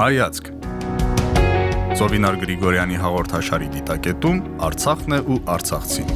Հայացք Զովինար Գրիգորյանի հաղորդաշարի դիտակետում Արցախն է ու Արցախցին։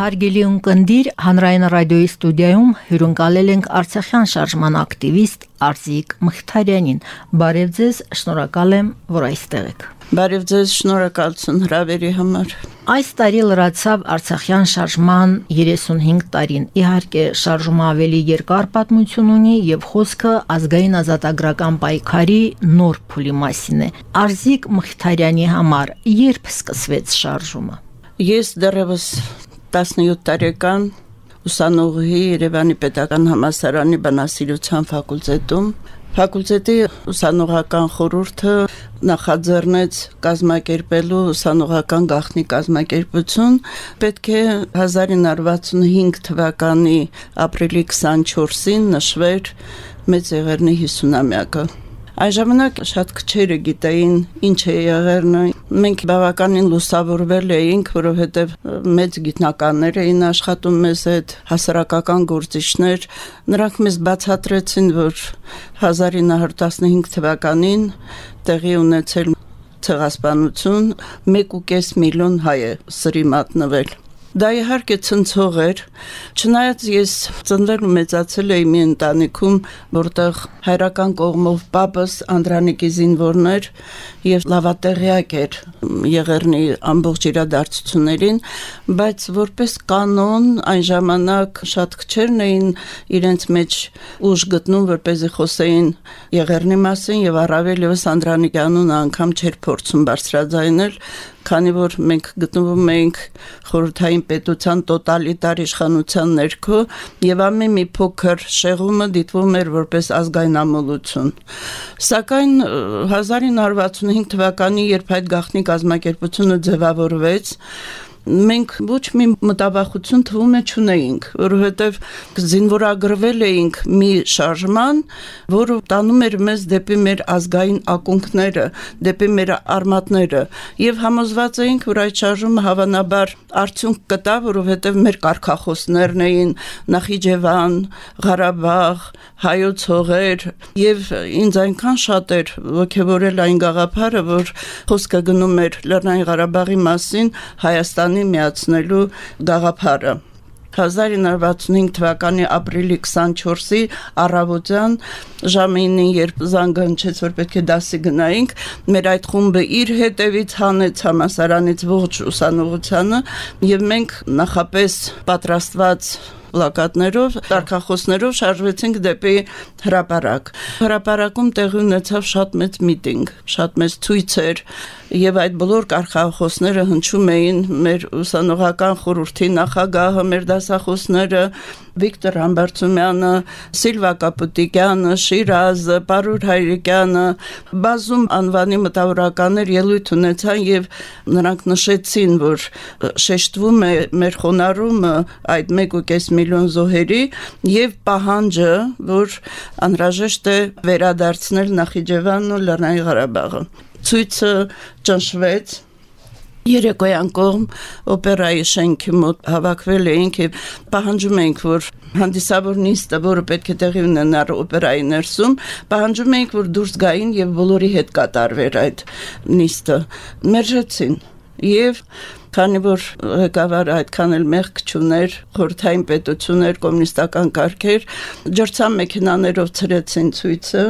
Հարգելի ունկնդիր հանրային ռադիոյի ստուդիայում հյուրընկալել ենք Արցախյան շարժման ակտիվիստ Արզիկ Մխիթարյանին։ Բարև ձեզ, շնորհակալ եմ, որ այստեղ եք։ Բարև ձեզ, շնորհակալություն հրավերի համար։ Այս տարի լրացավ Արցախյան շարժման 35 տարին։ Իհարկե, շարժումը ավելի երկար պատմություն ունի եւ խոսքը ազգային ազատագրական պայքարի նոր փուլի մասին է։ Արզիկ Մխիթարյանի համար երբ սկսվեց շարժումը։ Ես դեռևս 17 տարեկան ուսանողի Երևանի Պետական համալսարանի բանասիրության ֆակուլտետում Ֆակուլտետի ուսանողական խորհուրդը նախաձեռնեց կազմակերպելու ուսանողական գաղտնի կազմակերպություն պետք է 1965 թվականի ապրիլի 24-ին նշվեր մեծ եղերնի 50-ամյակը Այն ժամանակ շատ քչերը գիտեին ինչ է եղերնը։ Մենք բավականին լուսավորվել էինք, որովհետև մեծ գիտնականներ էին աշխատում մեզ հետ, հասարակական գործիչներ։ Նրանք մեզ բացատրեցին, որ 1915 թվականին տեղի ունեցել ցեղասպանություն 1.5 միլիոն հայ է սրի մատնվել Դա իհարկե ցնցող էր, չնայած ես ծնվել ու մեծացել էի մի ընտանիքում, որտեղ հայրական կողմով պապս Անդրանիկի զինվորներ եւ լավատեղյակ էր Եղեռնի ամբողջ իրադարձություններին, բայց որպես կանոն այն ժամանակ շատ քչերն էին իրենց մեջ ուժ գտնում, որպեսզի խոսեին Եղեռնի մասին եւ առավել եւս Անդրանիկի անունը անգամ չէր փորձում բարձրաձայնել, քանի որ մենք գտնվում ենք խորհրդային պետության տոտալիտար իշխանության ներքո եւ ամեն մի փոքր շեղումը դիտվում էր որպես ազգային ամոլություն։ Սակայն 1965 թվականի երբ այդ գաղտնի կազմակերպությունը ձևավորվեց, մենք ոչ մի մտավախություն թվում է չունեինք, որովհետև զինվորագրվել էինք մի շարժման, որը տանում էր մեզ դեպի մեր ազգային ակունքները, դեպի մեր արմատները, եւ համոզված էինք, որ այդ շարժումը հավանաբար արդյունք կտա, որովհետև մեր կարկախոսներն էին Նախիջևան, Ղարաբաղ, հայոց հողեր եւ ինձ այնքան շատ էր ողջորել այն գաղափարը, որ խոսքը գնում էր Լեռնային Ղարաբաղի մասին Հայաստան Հայաստանի միացնելու գաղափարը 1965 թվականի ապրիլի 24-ի առավոտյան ժամը 9-ին երբ զանգը հնչեց որ պետք է դասի գնայինք մեր այդ խումբը իր հետևից հանեց համասարանից ողջ ուսանողությանը եւ մենք նախապես պատրաստված պլակատներով, տարկախոսներով շարժվեցինք դեպի հրապարակ։ Հրապարակում տեղի ունեցավ շատ մեծ միտինգ, շատ մեծ ցույցեր, եւ այդ բոլոր կարխախոսները հնչում էին մեր ուսանողական խորհրդի նախագահը, մեր դասախոսները Վիկտոր Համբարձումյանը, Սիլվա Կապուտիկյանը, Շիրազը, Պարուր Հայրիկյանը, բազում անվանի մտավորականներ ելույթ ունեցան եւ նրանք նշեցին, որ շեշտվում է մեր խոնարհումը այդ 1.5 միլիոն զոհերի եւ պահանջը, որ անհրաժեշտ է վերադարձնել Նախիջևանն ու Լեռնային Ղարաբաղը ցույցը ճնշվեց Երեկոյան կողմ օպերայի շենքի մոտ հավաքվել էինք եւ պահանջում էինք, որ հանդիսավոր նիստը, որը պետք է տեղի ունենար օպերայի ներսում, պահանջում էինք, որ դուրս գային եւ բոլորի հետ կատարվեր այդ նիստը։ Մերժեցին եւ քանի որ ղեկավարը այդքան էլ մեղք չուներ, խորթային պետություններ, կոմունիստական կարգեր, ջրցան մեքենաներով ցրեցին ցույցը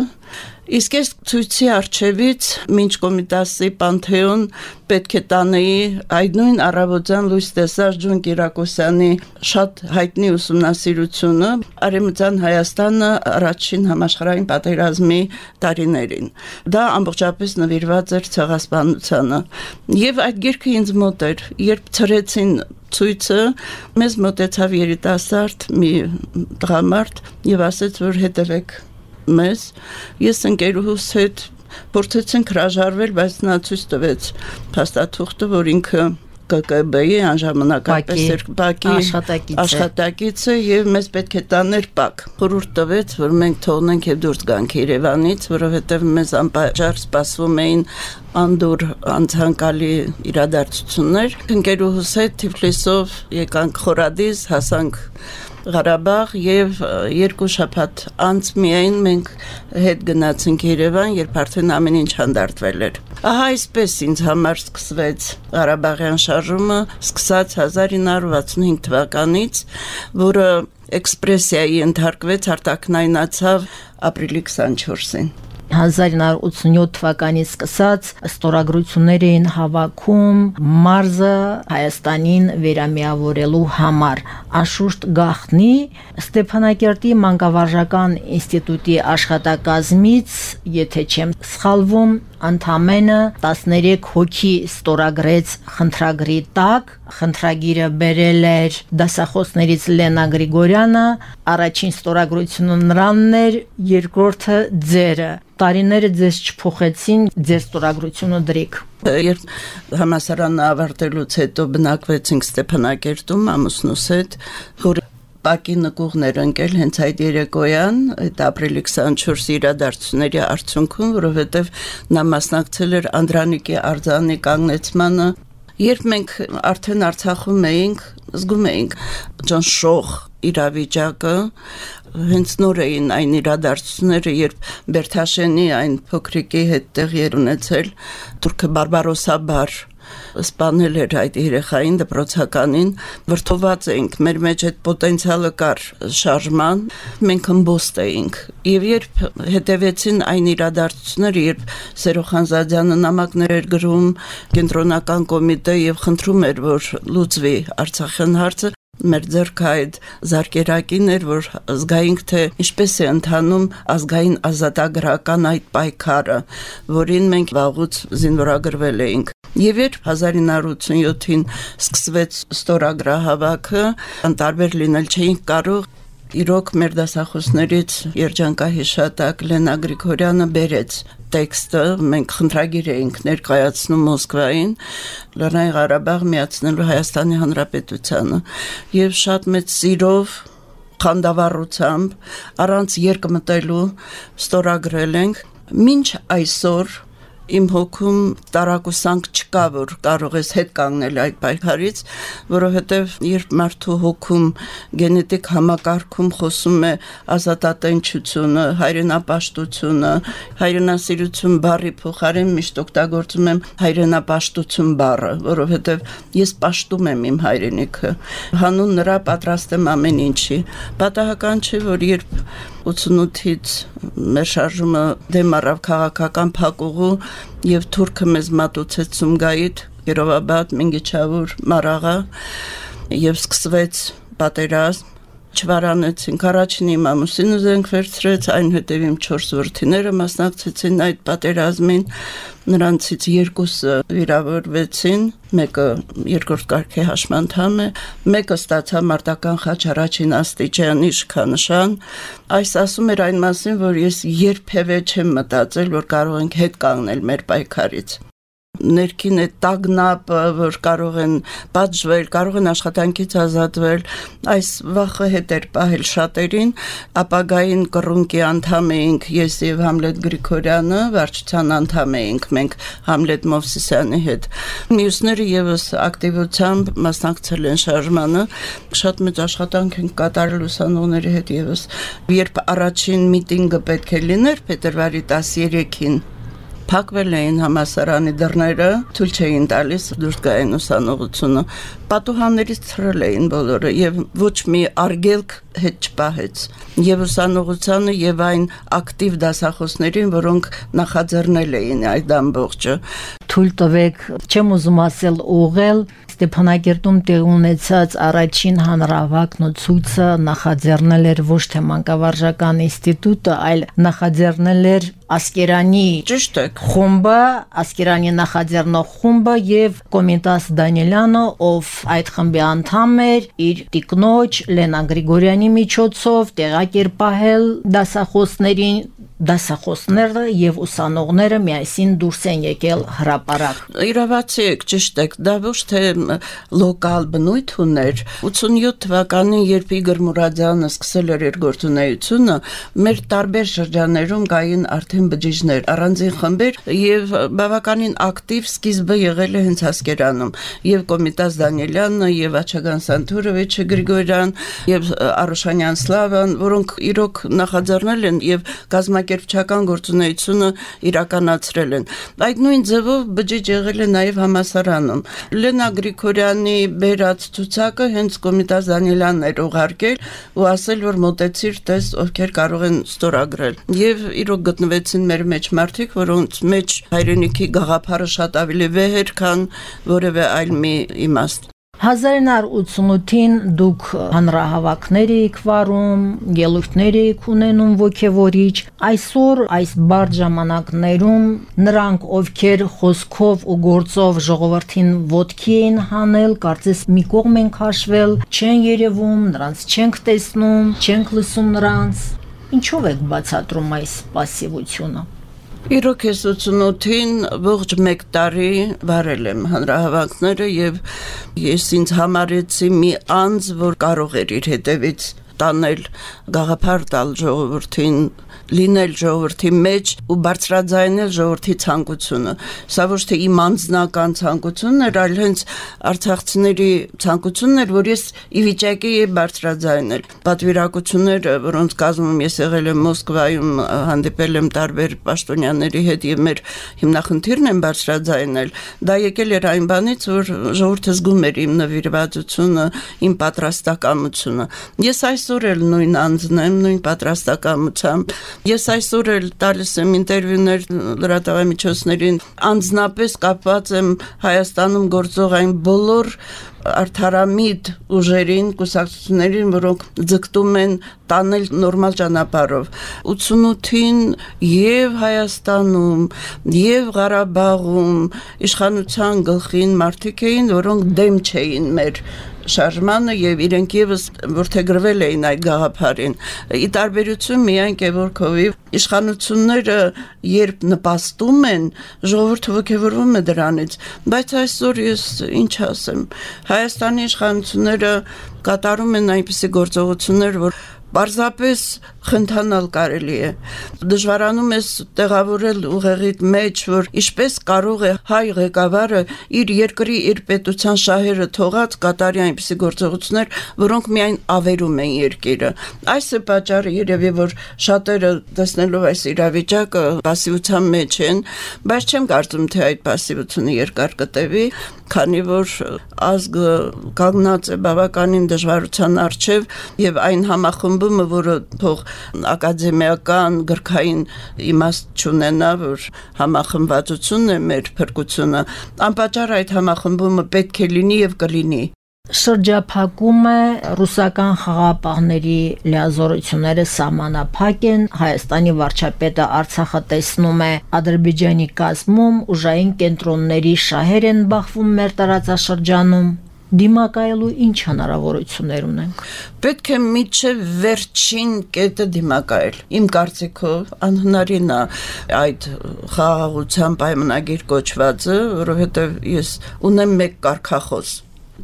Իսկ այս ցույցի արչևից մինչ կոմիտասի Պանթեոն պետք է տանեի այդ նույն առավոտյան լույս տեսած Ջոն Կիրակոսյանի շատ հայտնի ուսումնասիրությունը Արեմտյան Հայաստանը առաջին համաշխարհային պատերազմի տարիներին։ Դա ամբողջապես նվիրված էր ցեղասպանությանը։ Եվ այդ գիրքը ինձ մոտ էր, երբ ծրեցին ցույցը մեզ մտեցավ երիտասարդ մի տղամարդ եւ ասեց որ հետևեք մեզ ես ընկերուհուս հետ փորձեցինք հրաժարվել, բայց նա ցույց տվեց փաստաթուղթը, որ ինքը ԿԿԲ-ի անժամանակապես էր Բաքի աշխատակիցը եւ մեզ պետք է տաներ Բաք։ Խորհուրդ տվեց, որ մենք թողնենք եւ դուրս գանք Երևանից, որովհետեւ մեզ անպայժար սպասվում էին անդուր անցանկալի իրադարձություններ։ Ընկերուհուս հետ Թիֆլիսով եկանք Խորադիս, հասանք Ղարաբաղ եւ երկու շաբաթ անց միայն մենք հետ գնացինք Երևան, երբ արդեն ամեն ինչ հանդարտվել էր։ Ահա այսպես ինձ համար սկսվեց Ղարաբաղյան շարժումը, սկսած 1965 թվականից, որը էքսպրեսիայի ընդհարկվեց արտակնայնացավ ապրիլի 24-ին։ 1987 թվականից սկսած ստորագրություններ էին հավաքում մարզը Հայաստանին վերամիավորելու համար։ Անշուշտ գախնի Ստեփանակերտի մանկավարժական ինստիտուտի աշխատակազմից, եթե չեմ սխալվում, ընդամենը 13 հոգի ստորագրեց խնդրագրի տակ, խնդրագիրը բերել էր դասախոսներից Լենա Գրիգորյանը, առաջին ստորագրությունը նրանն էր, երկրորդը ձերը տարիները ձեզ չփոխեցին ձեր ստորագրությունը դրիկ երբ համասարանը ավարտելուց հետո բնակվեցինք Ստեփանակերտում ամուսնուս հետ որ Պակի նկուղներ ընկել հենց այդ երեկոյան, այդ ապրիլի 24 իրադարձությունների արդյունքում, որովհետև նա մասնակցել էր Անդրանիկի արձանի կանգնեցմանը Երբ մենք արդեն Արցախում էինք, զգում էինք ճնշող իրավիճակը, հենց նոր էին այն իրադարձությունները, երբ Բերթաշենի այն փոքրիկի հետ տեղի էր ունեցել Թուրքը բարբարոսաբար սպանել էր այդ երեխային դպրոցականին, վրթոված էինք, մեր մեջ այդ պոտենցիալը կար շարժման, մենք ըմբոստ էինք։ Եվ երբ հետևեցին այն իրադարձությունները, երբ Սերոխանզադյանը նամակներ էր գրում կենտրոնական կոմիտե եւ խնդրում էր, որ լուծվի Արցախյան հարցը, մեր ձեռքը այդ զարգերակին էր, որ զգայինք թե ինչպես է ընթանում ազգային ազատագրական այդ պայքարը, որին մենք վաղուց զինվորագրվել էինք։ Եվ երբ 1987-ին սկսվեց ստորագրահավաքը, անտարբեր լինել չէինք կարող Իրոք մեր դասախոսներից երջանկահիշատակ Լենա Գրիգորյանը բերեց տեքստը, մենք խնդրագիր էինք ներկայացնում Մոսկվային Լեռնային Ղարաբաղ միացնելու Հայաստանի Հանրապետությանը եւ շատ մեծ սիրով խանդավառությամբ առանց երկմտելու ստորագրել ենք մինչ այսօր իմ հոգում տարակուսանք չկա, որ կարող ես հետ կանգնել այդ պայքարից, որովհետև երբ մարդու հոգում գենետիկ համակարգում խոսում է ազատատենչությունը, հայրենապաշտությունը, հայրենասիրություն բառի փոխարեն միշտ օգտագործում եմ հայրենապաշտություն բառը, որովհետև ես պաշտում եմ իմ հայրենիքը։ Հանուն նրա պատրաստ եմ ամեն ինչի։ Պատահական չէ, որ երբ 88-ից մեր շարժումը դեմ առավ քաղաքական փակուղու եւ թուրքը մեզ մատուցեց Սումգայիթ, Երովաբադ, Մինգիչավուր, Մարաղա եւ սկսվեց պատերազմ չվարանեցինք առաջին իմ ամուսինը զենք վերցրեց այնուհետև իմ 4 որդիները մասնակցեցին այդ պատերազմին նրանցից երկուսը վիրավորվեցին մեկը երկրորդ կարգի հաշմանդամ է մեկը ստացա մարտական խաչ առաջին աստիճանի իշխանշան այս ասում էր այն մասին որ ես երբևէ չեմ մտածել որ կարող ենք հետ կանգնել մեր պայքարից ներքին է տագնապը, որ կարող են պատժվել, կարող են աշխատանքից ազատվել, այս վախը հետ էր պահել շատերին, ապագային կռունկի անդամ էինք ես եւ Համլետ Գրիգորյանը, վարչության անդամ էինք մենք Համլետ Մովսիսյանի հետ։ Մյուսները եւս ակտիվությամբ մասնակցել են շարժմանը, շատ մեծ աշխատանք են կատարել ուսանողների հետ եւս։ Երբ առաջին միտինգը պետք է լիներ փետրվարի 13-ին փակվել էին համասարանի դռները, թույլ չէին տալիս դուրս գային ուսանողությունը։ Պատուհաններից ցրել էին բոլորը եւ ոչ մի արգելք հետ չպահեց։ Եվ ուսանողությանը եւ այն ակտիվ դասախոսներին, որոնք նախաձեռնել էին այդ ամբողջը։ Թույլ տվեք, չեմ ուզում ասել ուղղել, Ստեփանակերտում տեղ ունեցած առաջին հանրավակն ու ցույցը նախաձեռնել էր ոչ թե մանկավարժական ինստիտուտը, այլ նախաձեռնել էր Ասկերանի ճիշտ է խումբը, Ասկերանի նախաձեռնող խումբը եւ Կոմիտաս Դանիելյանը, ով այդ խմբի անդամ էր, իր տիկնոջ Լենա Գրիգորյանի միջոցով տեղակերպահել դասախոսներին դասախոսները եւ ուսանողները միասին դուրս են եկել հրապարակ։ Իրավացի եք, ճիշտ եք, դա ոչ թե լոկալ բնույթ ուներ։ 87 թվականին, երբ Իգոր Մուրադյանը սկսել էր իր գործունեությունը, մեր տարբեր շրջաններում կային արդեն բջիջներ, առանձին խմբեր եւ բավականին ակտիվ սկիզբը եղել է հենց Հասկերանում եւ Կոմիտաս Դանիելյանը եւ Աչագան Սանթուրովիչը Գրիգորյան եւ Արոշանյան Սլավան, որոնք իրոք նախաձեռնել են եւ գազམ་ակերպչական գործունեությունը իրականացրել են։ Այդ նույն ձևով բջիջ եղել է նաեւ համասարանում։ Լենա Գրիգորյանի բերած ցուցակը հենց Կոմիտաս Դանիելյանն էր ուղարկել ու ասել, որ մտեցիր տես ովքեր կարող են ստորագրել։ Եւ իրոք գտնվեցին մեր մեջ մարդիկ, որոնց մեջ հայրենիքի գաղափարը շատ ավելի վեհ էր, քան որևէ այլ մի իմաստ։ 1988-ին դուք հանրահավաքներ էիք վարում, ելույթներ էիք ունենում ոգևորիչ։ Այսօր այս բարդ ժամանակներում նրանք, ովքեր խոսքով ու գործով ժողովրդին ոտքի են հանել, կարծես մի կողմ են քաշվել, չեն երևում, նրանց չենք տեսնում, չենք լսում նրանց։ Ինչով եք բացատրում այս пассивությունը Իրոք ես 88-ին ողջ 1 տարի վարել եմ հանրահավաքները եւ ես ինձ համարեցի մի անձ, որ կարող էր իր հետևից տանել գաղափար տալ ժողովրդին լինել ժողովրդի մեջ ու բարձրաձայնել ժողովրդի ցանկությունը։ Սա ոչ թե իմ անձնական ցանկությունն էր, այլ հենց արցախցիների ցանկությունն էր, որ ես ի վիճակի եմ բարձրաձայնել։ Պատվիրակություններ, որոնց կազմում ես եղել եմ Մոսկվայում, հանդիպել եմ տարբեր պաշտոնյաների հետ եւ մեր հիմնախնդիրն եմ բարձրաձայնել։ Դա եկել էր այն բանից, որ ժողովուրդը զգում էր իմ նվիրվածությունը, իմ պատրաստակամությունը։ Ես այսօր էլ նույն անձն եմ, նույն պատրաստակամությամբ Ես այսօր էլ տալիս եմ ինտերվյուներ լրատվամիջոցներին, անձնապես կապված եմ Հայաստանում գործող այն բոլոր արդարամիտ ուժերին, կուսակցություններին, որոնք ձգտում են տանել նորմալ ճանապարհով։ 88-ին եւ Հայաստանում, եւ Ղարաբաղում իշխանության գլխին մարդիկ էին, որոնք դեմ չէին մեր շարժմանը եւ իրենք եւս որթեգրվել էին այդ գաղափարին։ Ի տարբերություն միայն Կևորքովի իշխանությունները երբ նպաստում են, ժողովուրդը ողջևորվում է դրանից, բայց այսօր ես ինչ ասեմ, Հայաստանի իշխանությունները կատարում են այնպիսի գործողություններ, որ Պարզապես խնդանալ կարելի է։ Դժվարանում ես տեղավորել ուղեղի մեջ, որ ինչպես կարող է հայ ղեկավարը իր երկրի իր պետության շահերը թողած կատարի այնպիսի գործողություններ, որոնք միայն ավերում են երկիրը։ Այս է պատճառը երևի որ շատերը տեսնելով այս իրավիճակը пассивության մեջ են, բայց չեմ կարծում թե այդ пассивությունը երկար կտևի, քանի որ ազգը կանգնած է բավականին դժվարության առջև եւ այն համախմբ համախմբումը, որը թող ակադեմիական գրքային իմաստ չունենա, որ համախմբվածությունն է մեր փրկությունը, անպատճառ այդ համախմբումը պետք է լինի եւ կլինի շրջափակում է ռուսական խաղապահների լիազորությունները սահմանափակ են Հայաստանի վարչապետը Արցախը տեսնում է Ադրբեջանի կազմում ուժային կենտրոնների շահեր են բախվում մեր տարածաշրջանում դիմակայելու ինչ հնարավորություններ ունենք։ Պետք է միջև վերջին կետը դիմակայել։ Իմ կարծիքով անհնարին է այդ խաղաղության պայմանագիր կոչվածը, որովհետև ես ունեմ մեկ կարգախոս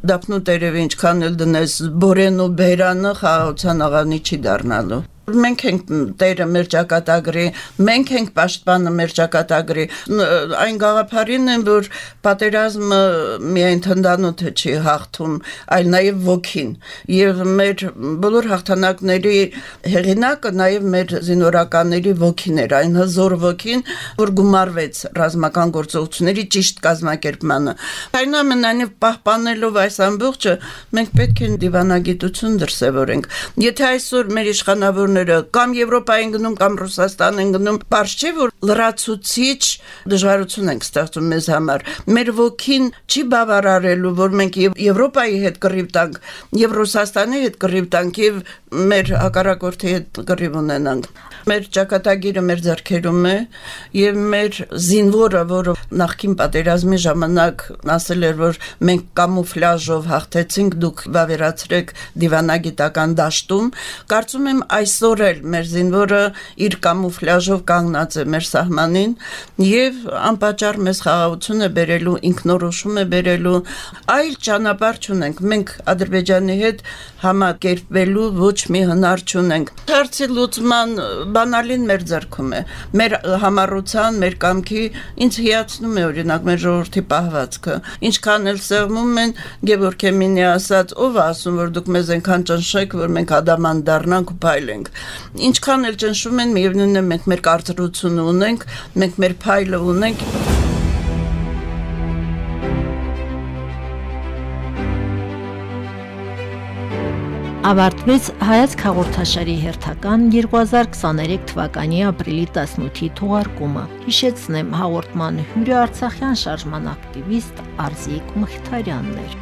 դափնու տերևի ինչքան էլ դնես բորեն ու բերանը խաղացան աղանի չի դառնալու մենք ենք տերը մեր ճակատագրի, մենք ենք պաշտպանը մեր ճակատագրի։ Այն գաղափարին են, որ պատերազմը միայն թնդանոթը չի հաղթում, այլ նաև ոգին։ Եվ մեր բոլոր հաղթանակների հեղինակը նաև մեր զինորականների ոգին էր, այն հզոր ոգին, որ գումարվեց ռազմական գործողությունների ճիշտ կազմակերպմանը։ Այնուամենայնիվ պահպանելով այս ամբողջը, մենք պետք է դիվանագիտություն դրսևորենք։ Եթե այսօր մեր իշխանավորները երկրները կամ Եվրոպա են գնում կամ Ռուսաստան են գնում, բարձ չէ որ լրացուցիչ դժվարություն ենք ստեղծում մեզ համար։ Մեր ոգին չի բավարարելու, որ մենք Եվրոպայի հետ կռիվ տանք, եւ Ռուսաստանի հետ կռիվ տանք եւ մեր հակառակորդի հետ կռիվ ունենանք։ Մեր ճակատագիրը մեր ձեռքերում է եւ մեր զինվորը, որը նախքին պատերազմի ժամանակ ասել էր, որ մենք կամուֆլաժով հաղթեցինք, դուք վավերացրեք դիվանագիտական դաշտում, կարծում եմ այսօր էլ մեր զինվորը իր կամուֆլաժով կանգնած է մեր սահմանին եւ անպատճառ մեզ խաղաղություն է բերելու, ինքնորոշում է բերելու, այլ ճանապարհ չունենք։ Մենք Ադրբեջանի հետ համակերպվելու ոչ մի հնար չունենք։ Հարցի լուծման բանալին մեր ձեռքում է։ Մեր համառության, մեր կամքի ինձ հիացնում է օրինակ մեր ժողովրդի պահվածքը։ Ինչքան էլ սեղմում են Գևորգ Էմինի ասած, ով ասում որ դուք մեզ այնքան ճնշեք, որ մենք ադաման դառնանք ու փայլենք։ Ինչքան էլ ճնշում են, միևնույնն է մենք մեր կարծրությունը ունենք, մենք մեր փայլը ունենք։ Ավարտվեց հայացք հաղորդաշարի հերթական 2023 թվականի ապրիլի 18-ի թողարկումը։ Հիշեցնեմ, հաղորդման հյուրը Արցախյան շարժման ակտիվիստ Արզիկ Մխիթարյանն էր։